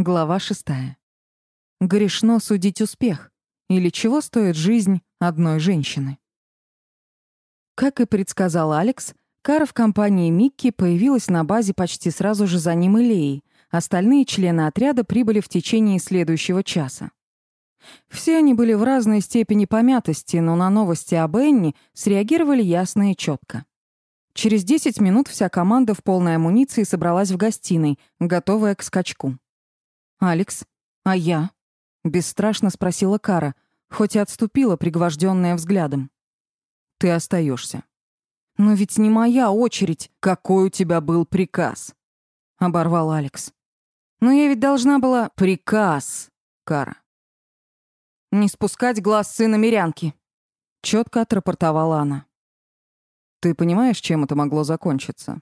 Глава шестая. Грешно судить успех. Или чего стоит жизнь одной женщины. Как и предсказал Алекс, Кара в компании Микки появилась на базе почти сразу же за ним и Леей. Остальные члены отряда прибыли в течение следующего часа. Все они были в разной степени помятости, но на новости об Энни среагировали ясно и четко. Через 10 минут вся команда в полной амуниции собралась в гостиной, готовая к скачку. «Алекс, а я?» — бесстрашно спросила Кара, хоть и отступила, пригвожденная взглядом. «Ты остаешься. «Но ведь не моя очередь. Какой у тебя был приказ?» — оборвал Алекс. «Но я ведь должна была...» «Приказ, Кара». «Не спускать глаз сына Мирянки», — четко отрапортовала она. «Ты понимаешь, чем это могло закончиться?»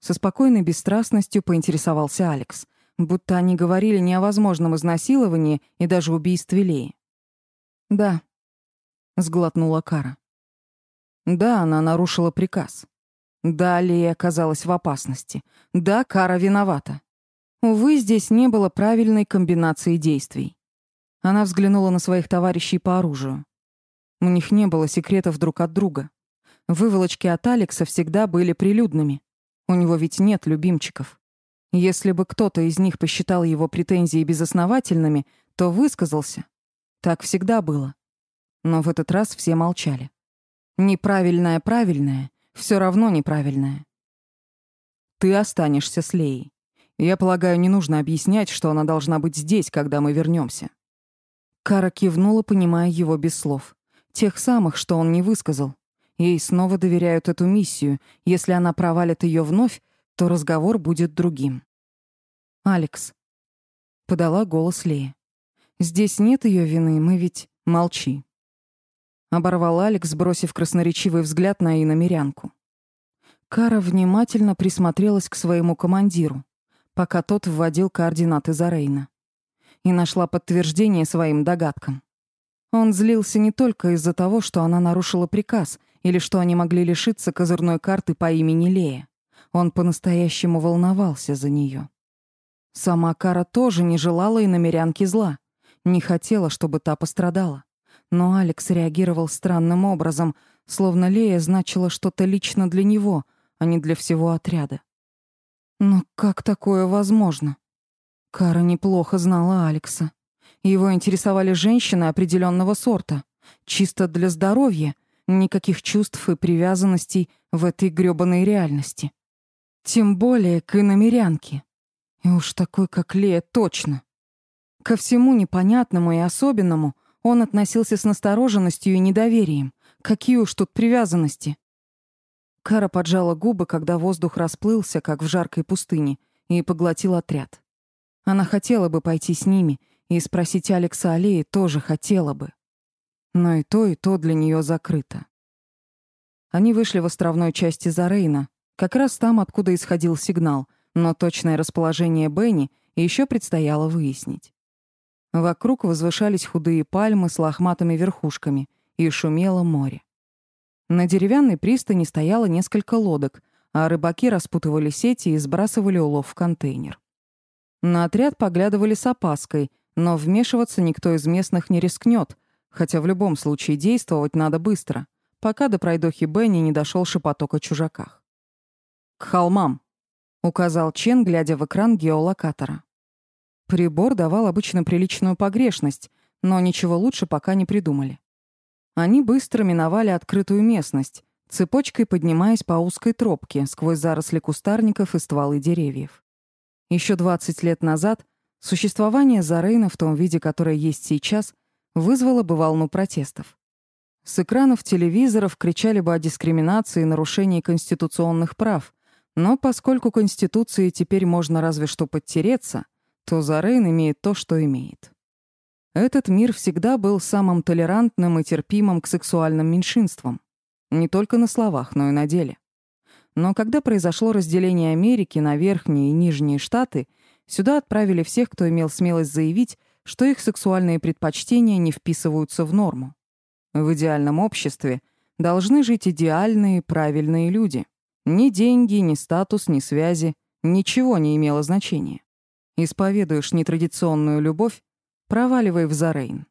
Со спокойной бесстрастностью поинтересовался Алекс, будто они говорили не о возможном изнасиловании и даже убийстве Леи. «Да», — сглотнула Кара. Да, она нарушила приказ. Да, Лея оказалась в опасности. Да, Кара виновата. Увы, здесь не было правильной комбинации действий. Она взглянула на своих товарищей по оружию. У них не было секретов друг от друга. Выволочки от Алекса всегда были прилюдными. У него ведь нет любимчиков. Если бы кто-то из них посчитал его претензии безосновательными, то высказался. Так всегда было. Но в этот раз все молчали. Неправильное правильное все равно неправильное. Ты останешься с Леей. Я полагаю, не нужно объяснять, что она должна быть здесь, когда мы вернемся. Кара кивнула, понимая его без слов. Тех самых, что он не высказал. Ей снова доверяют эту миссию. Если она провалит ее вновь, то разговор будет другим. «Алекс», — подала голос Лея. «Здесь нет ее вины, мы ведь...» «Молчи», Оборвал Алекс, бросив красноречивый взгляд на иномерянку. Кара внимательно присмотрелась к своему командиру, пока тот вводил координаты Зарейна. И нашла подтверждение своим догадкам. Он злился не только из-за того, что она нарушила приказ, или что они могли лишиться козырной карты по имени Лея. Он по-настоящему волновался за нее. Сама Кара тоже не желала и намерянке зла, не хотела, чтобы та пострадала но Алекс реагировал странным образом, словно Лея значила что-то лично для него, а не для всего отряда. Но как такое возможно? Кара неплохо знала Алекса. Его интересовали женщины определенного сорта, чисто для здоровья, никаких чувств и привязанностей в этой грёбаной реальности. Тем более к иномерянке. И уж такой, как Лея, точно. Ко всему непонятному и особенному — он относился с настороженностью и недоверием. Какие уж тут привязанности. Кара поджала губы, когда воздух расплылся, как в жаркой пустыне, и поглотил отряд. Она хотела бы пойти с ними, и спросить Алекса Аллеи тоже хотела бы. Но и то, и то для нее закрыто. Они вышли в островной части Зарейна, как раз там, откуда исходил сигнал, но точное расположение Бенни еще предстояло выяснить. Вокруг возвышались худые пальмы с лохматыми верхушками, и шумело море. На деревянной пристани стояло несколько лодок, а рыбаки распутывали сети и сбрасывали улов в контейнер. На отряд поглядывали с опаской, но вмешиваться никто из местных не рискнет, хотя в любом случае действовать надо быстро, пока до пройдохи Бенни не дошел шепоток о чужаках. «К холмам», — указал Чен, глядя в экран геолокатора. Прибор давал обычно приличную погрешность, но ничего лучше пока не придумали. Они быстро миновали открытую местность, цепочкой поднимаясь по узкой тропке сквозь заросли кустарников и стволы деревьев. Еще 20 лет назад существование Зарейна в том виде, которое есть сейчас, вызвало бы волну протестов. С экранов телевизоров кричали бы о дискриминации и нарушении конституционных прав, но поскольку Конституции теперь можно разве что подтереться — то Зарейн имеет то, что имеет. Этот мир всегда был самым толерантным и терпимым к сексуальным меньшинствам. Не только на словах, но и на деле. Но когда произошло разделение Америки на верхние и нижние штаты, сюда отправили всех, кто имел смелость заявить, что их сексуальные предпочтения не вписываются в норму. В идеальном обществе должны жить идеальные, правильные люди. Ни деньги, ни статус, ни связи, ничего не имело значения. Исповедуешь нетрадиционную любовь, проваливай в Зарейн.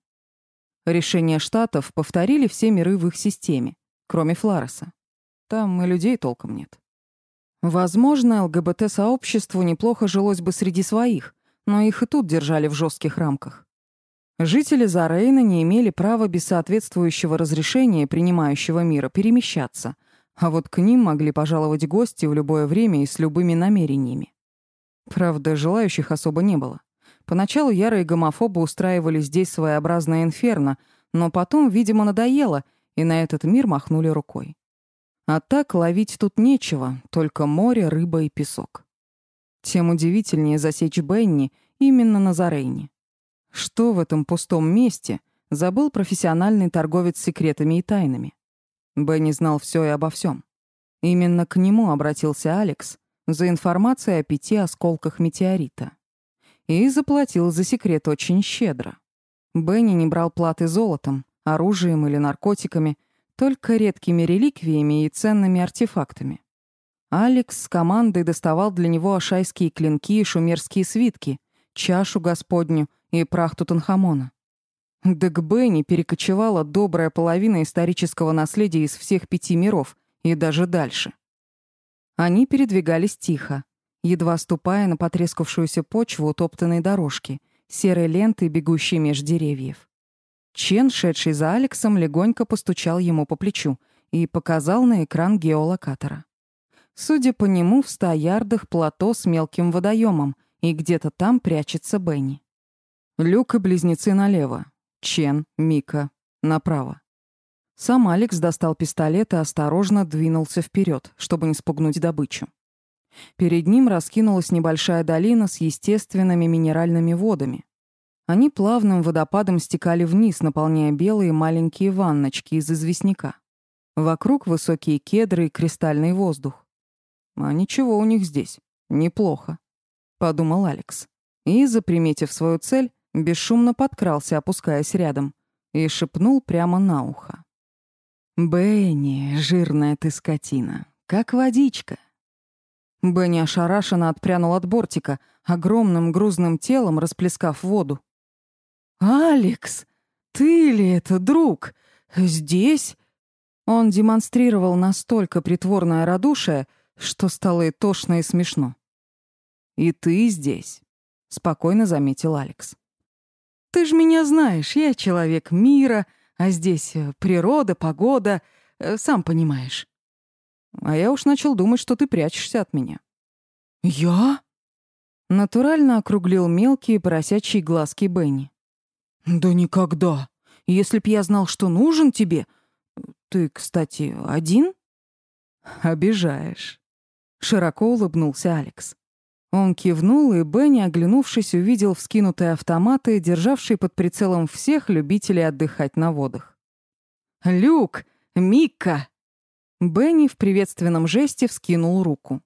Решения штатов повторили все миры в их системе, кроме Флареса. Там и людей толком нет. Возможно, ЛГБТ-сообществу неплохо жилось бы среди своих, но их и тут держали в жестких рамках. Жители Зарейна не имели права без соответствующего разрешения принимающего мира перемещаться, а вот к ним могли пожаловать гости в любое время и с любыми намерениями. Правда, желающих особо не было. Поначалу ярые гомофобы устраивали здесь своеобразное инферно, но потом, видимо, надоело, и на этот мир махнули рукой. А так ловить тут нечего, только море, рыба и песок. Тем удивительнее засечь Бенни именно на Зарейне. Что в этом пустом месте забыл профессиональный торговец секретами и тайнами? Бенни знал все и обо всем. Именно к нему обратился Алекс за информацией о пяти осколках метеорита. И заплатил за секрет очень щедро. Бенни не брал платы золотом, оружием или наркотиками, только редкими реликвиями и ценными артефактами. Алекс с командой доставал для него ашайские клинки и шумерские свитки, чашу Господню и прах Тутанхамона. Да к Бенни перекочевала добрая половина исторического наследия из всех пяти миров и даже дальше. Они передвигались тихо, едва ступая на потрескавшуюся почву утоптанной дорожки, серой лентой, бегущей меж деревьев. Чен, шедший за Алексом, легонько постучал ему по плечу и показал на экран геолокатора. Судя по нему, в ста ярдах плато с мелким водоемом, и где-то там прячется Бенни. Люк и близнецы налево, Чен, Мика направо. Сам Алекс достал пистолет и осторожно двинулся вперед, чтобы не спугнуть добычу. Перед ним раскинулась небольшая долина с естественными минеральными водами, они плавным водопадом стекали вниз, наполняя белые маленькие ванночки из известняка. Вокруг высокие кедры и кристальный воздух. А ничего у них здесь. Неплохо, подумал Алекс. И, заприметив свою цель, бесшумно подкрался, опускаясь рядом, и шепнул прямо на ухо. «Бенни, жирная ты скотина, как водичка». Бенни ошарашенно отпрянул от бортика, огромным грузным телом расплескав воду. «Алекс, ты ли это, друг? Здесь?» Он демонстрировал настолько притворное радушие, что стало и тошно, и смешно. «И ты здесь», — спокойно заметил Алекс. «Ты ж меня знаешь, я человек мира, а здесь э, природа, погода, э, сам понимаешь». А я уж начал думать, что ты прячешься от меня. «Я?» Натурально округлил мелкие поросячьи глазки Бенни. «Да никогда. Если б я знал, что нужен тебе... Ты, кстати, один?» «Обижаешь». Широко улыбнулся Алекс. Он кивнул, и Бенни, оглянувшись, увидел вскинутые автоматы, державшие под прицелом всех любителей отдыхать на водах. «Люк! Микка!» Бенни в приветственном жесте вскинул руку.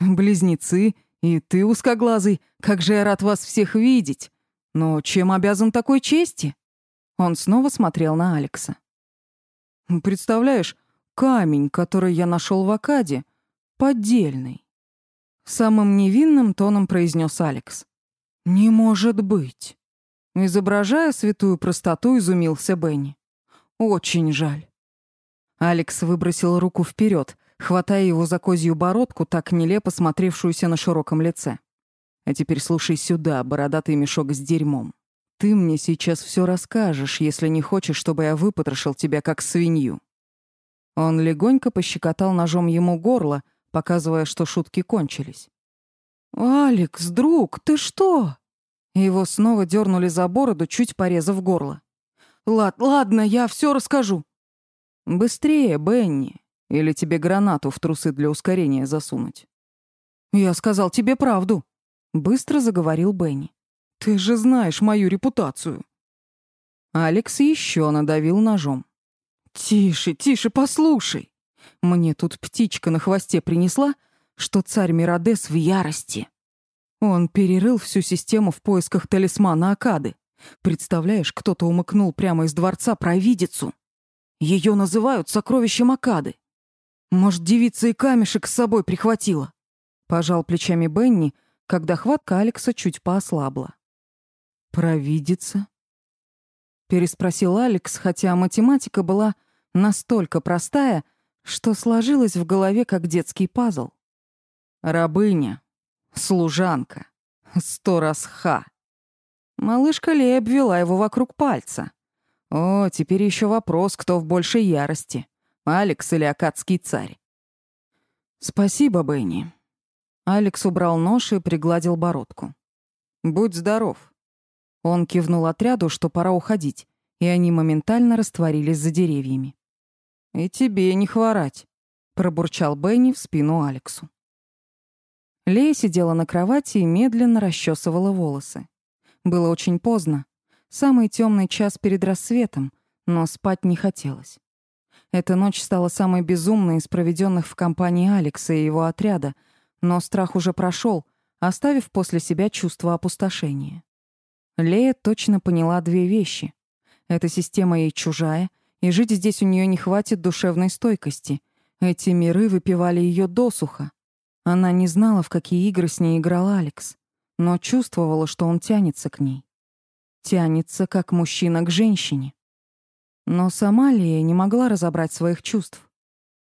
«Близнецы, и ты узкоглазый, как же я рад вас всех видеть! Но чем обязан такой чести? Он снова смотрел на Алекса. Представляешь, камень, который я нашел в Акаде, поддельный. Самым невинным тоном произнес Алекс. Не может быть. Изображая святую простоту, изумился Бенни. Очень жаль. Алекс выбросил руку вперед, хватая его за козью бородку, так нелепо смотревшуюся на широком лице. А теперь слушай сюда, бородатый мешок с дерьмом. Ты мне сейчас все расскажешь, если не хочешь, чтобы я выпотрошил тебя как свинью». Он легонько пощекотал ножом ему горло, показывая, что шутки кончились. «Алекс, друг, ты что?» Его снова дернули за бороду, чуть порезав горло. «Лад, ладно, я все расскажу». «Быстрее, Бенни, или тебе гранату в трусы для ускорения засунуть?» «Я сказал тебе правду», Быстро заговорил Бенни. «Ты же знаешь мою репутацию». Алекс еще надавил ножом. «Тише, тише, послушай. Мне тут птичка на хвосте принесла, что царь Миродес в ярости. Он перерыл всю систему в поисках талисмана Акады. Представляешь, кто-то умыкнул прямо из дворца провидицу. Ее называют сокровищем Акады. Может, девица и камешек с собой прихватила?» Пожал плечами Бенни, когда хватка Алекса чуть поослабла. «Провидица?» — переспросил Алекс, хотя математика была настолько простая, что сложилась в голове как детский пазл. «Рабыня, служанка, сто раз ха». Малышка Лея обвела его вокруг пальца. О, теперь еще вопрос, кто в большей ярости, Алекс или Акадский царь. «Спасибо, Бенни». Алекс убрал нож и пригладил бородку. «Будь здоров». Он кивнул отряду, что пора уходить, и они моментально растворились за деревьями. «И тебе не хворать», — пробурчал Бенни в спину Алексу. Лея сидела на кровати и медленно расчесывала волосы. Было очень поздно, самый темный час перед рассветом, но спать не хотелось. Эта ночь стала самой безумной из проведенных в компании Алекса и его отряда, но страх уже прошел, оставив после себя чувство опустошения. Лея точно поняла две вещи. Эта система ей чужая, и жить здесь у нее не хватит душевной стойкости. Эти миры выпивали ее досуха. Она не знала, в какие игры с ней играл Алекс, но чувствовала, что он тянется к ней. Тянется, как мужчина к женщине. Но сама Лея не могла разобрать своих чувств.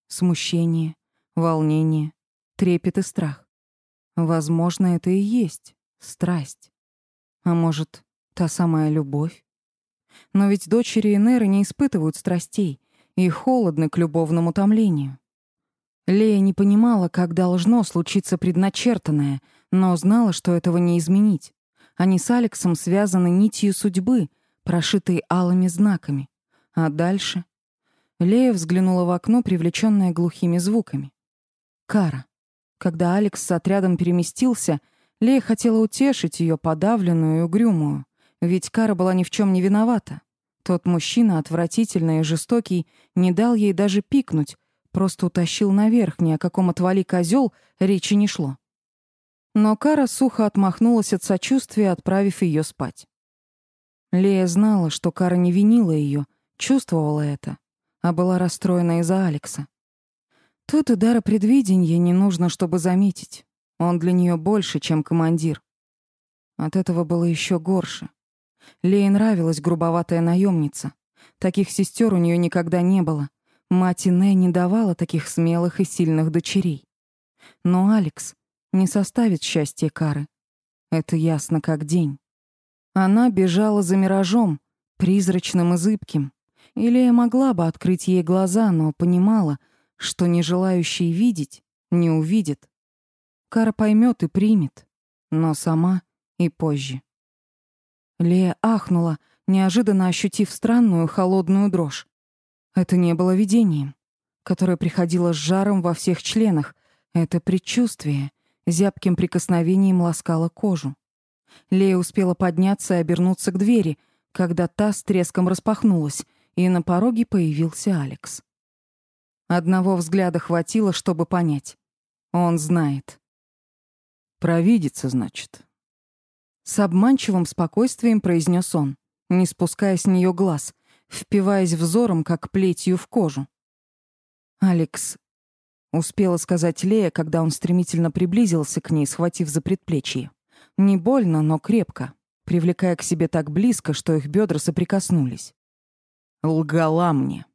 Смущение, волнение, трепет и страх. Возможно, это и есть страсть. А может, та самая любовь? Но ведь дочери Энеры не испытывают страстей и холодны к любовному томлению. Лея не понимала, как должно случиться предначертанное, но знала, что этого не изменить. Они с Алексом связаны нитью судьбы, прошитой алыми знаками. А дальше... Лея взглянула в окно, привлечённая глухими звуками. Кара. Когда Алекс с отрядом переместился, Лея хотела утешить ее подавленную и угрюмую, ведь Кара была ни в чем не виновата. Тот мужчина, отвратительный и жестокий, не дал ей даже пикнуть, просто утащил наверх, ни о каком отвали козел речи не шло. Но Кара сухо отмахнулась от сочувствия, отправив ее спать. Лея знала, что Кара не винила ее, чувствовала это, а была расстроена из-за Алекса. Тут и дара предвидения не нужно, чтобы заметить. Он для нее больше, чем командир. От этого было еще горше. Лее нравилась грубоватая наемница. Таких сестер у нее никогда не было. Мать Ине не давала таких смелых и сильных дочерей. Но Алекс не составит счастья Кары. Это ясно как день. Она бежала за миражом, призрачным и зыбким. Илея могла бы открыть ей глаза, но понимала, что не желающий видеть не увидит. Кара поймет и примет, но сама и позже. Лея ахнула, неожиданно ощутив странную холодную дрожь. Это не было видением, которое приходило с жаром во всех членах. Это предчувствие, зябким прикосновением ласкало кожу. Лея успела подняться и обернуться к двери, когда та с треском распахнулась, и на пороге появился Алекс. Одного взгляда хватило, чтобы понять. Он знает. Провидится, значит. С обманчивым спокойствием произнес он, не спуская с нее глаз, впиваясь взором, как плетью в кожу. «Алекс», — успела сказать Лея, когда он стремительно приблизился к ней, схватив за предплечье. Не больно, но крепко, привлекая к себе так близко, что их бедра соприкоснулись. «Лгала мне».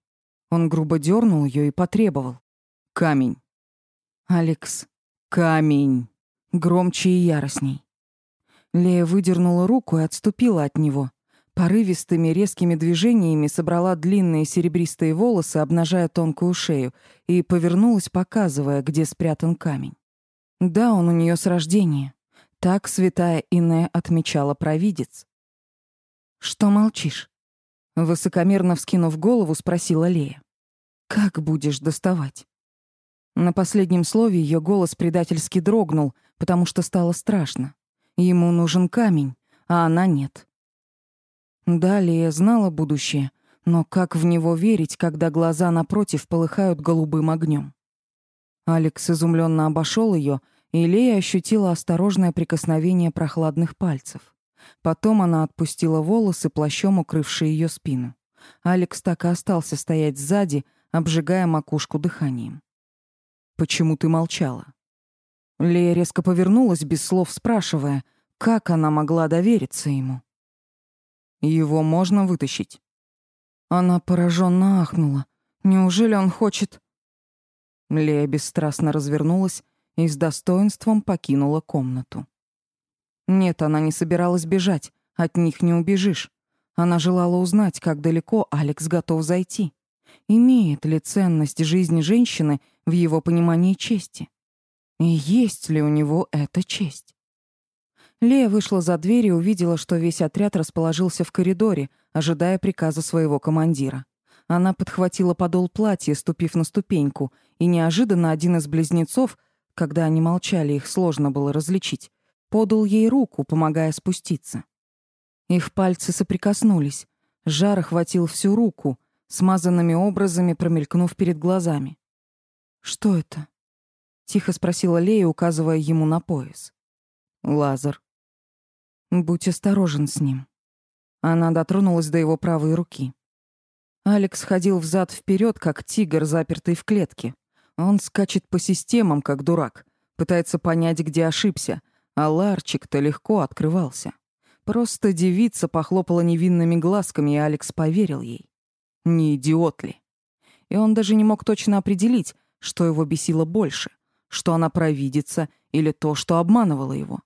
Он грубо дернул ее и потребовал. «Камень». «Алекс, камень» громче и яростней. Лея выдернула руку и отступила от него. Порывистыми резкими движениями собрала длинные серебристые волосы, обнажая тонкую шею, и повернулась, показывая, где спрятан камень. Да, он у нее с рождения. Так святая Ине отмечала провидец. «Что молчишь?» Высокомерно вскинув голову, спросила Лея. «Как будешь доставать?» На последнем слове ее голос предательски дрогнул, потому что стало страшно. Ему нужен камень, а она нет. Далее знала будущее, но как в него верить, когда глаза напротив полыхают голубым огнем? Алекс изумленно обошел ее, и Лея ощутила осторожное прикосновение прохладных пальцев. Потом она отпустила волосы, плащом укрывшие ее спину. Алекс так и остался стоять сзади, обжигая макушку дыханием. Почему ты молчала? Лея резко повернулась, без слов спрашивая, как она могла довериться ему. «Его можно вытащить?» Она пораженно ахнула. «Неужели он хочет...» Лея бесстрастно развернулась и с достоинством покинула комнату. Нет, она не собиралась бежать, от них не убежишь. Она желала узнать, как далеко Алекс готов зайти. Имеет ли ценность жизни женщины в его понимании чести? И есть ли у него эта честь? Лея вышла за дверь и увидела, что весь отряд расположился в коридоре, ожидая приказа своего командира. Она подхватила подол платья, ступив на ступеньку, и неожиданно один из близнецов, когда они молчали, их сложно было различить, подал ей руку, помогая спуститься. Их пальцы соприкоснулись. Жар охватил всю руку, смазанными образами промелькнув перед глазами. «Что это?» — тихо спросила Лея, указывая ему на пояс. «Лазер». «Будь осторожен с ним». Она дотронулась до его правой руки. Алекс ходил взад вперед, как тигр, запертый в клетке. Он скачет по системам, как дурак, пытается понять, где ошибся, а ларчик-то легко открывался. Просто девица похлопала невинными глазками, и Алекс поверил ей. Не идиот ли? И он даже не мог точно определить, что его бесило больше, что она провидится или то, что обманывало его.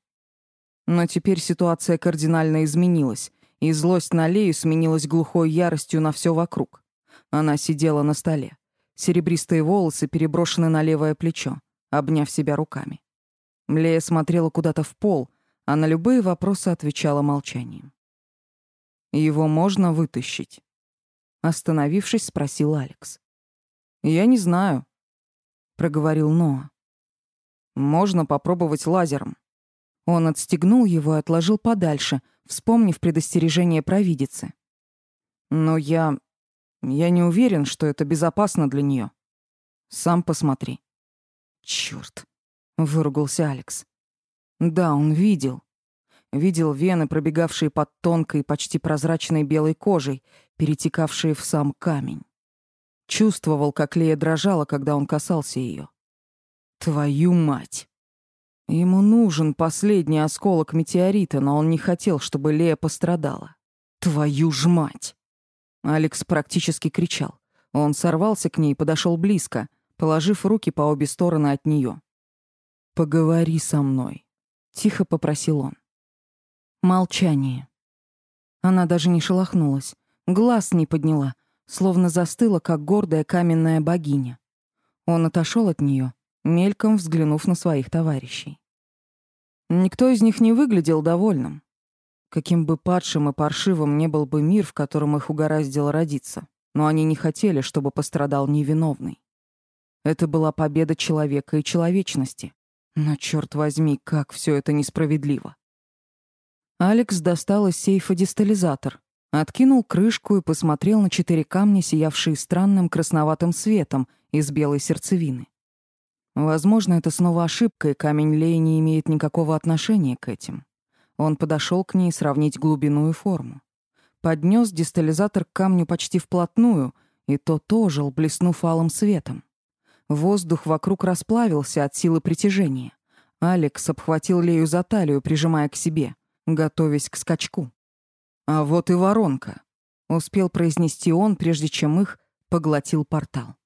Но теперь ситуация кардинально изменилась, и злость на Лею сменилась глухой яростью на все вокруг. Она сидела на столе. Серебристые волосы переброшены на левое плечо, обняв себя руками. Лея смотрела куда-то в пол, а на любые вопросы отвечала молчанием. «Его можно вытащить?» Остановившись, спросил Алекс. «Я не знаю», — проговорил Ноа. «Можно попробовать лазером». Он отстегнул его и отложил подальше, вспомнив предостережение провидицы. «Но я... я не уверен, что это безопасно для нее. Сам посмотри». «Чёрт», — выругался Алекс. Да, он видел. Видел вены, пробегавшие под тонкой, почти прозрачной белой кожей, перетекавшие в сам камень. Чувствовал, как Лея дрожала, когда он касался ее. Твою мать! Ему нужен последний осколок метеорита, но он не хотел, чтобы Лея пострадала. Твою ж мать! Алекс практически кричал. Он сорвался к ней и подошел близко, положив руки по обе стороны от нее. «Поговори со мной», Тихо попросил он. Молчание. Она даже не шелохнулась, глаз не подняла, словно застыла, как гордая каменная богиня. Он отошел от нее, мельком взглянув на своих товарищей. Никто из них не выглядел довольным. Каким бы падшим и паршивым не был бы мир, в котором их угораздило родиться, но они не хотели, чтобы пострадал невиновный. Это была победа человека и человечности. Но, черт возьми, как все это несправедливо. Алекс достал из сейфа дистализатор, откинул крышку и посмотрел на четыре камня, сиявшие странным красноватым светом из белой сердцевины. Возможно, это снова ошибка, и камень Лей не имеет никакого отношения к этим. Он подошел к ней сравнить глубину и форму. Поднес дистализатор к камню почти вплотную, и тот ожил, блеснув алым светом. Воздух вокруг расплавился от силы притяжения. Алекс обхватил Лею за талию, прижимая к себе, готовясь к скачку. «А вот и воронка», — успел произнести он, прежде чем их поглотил портал.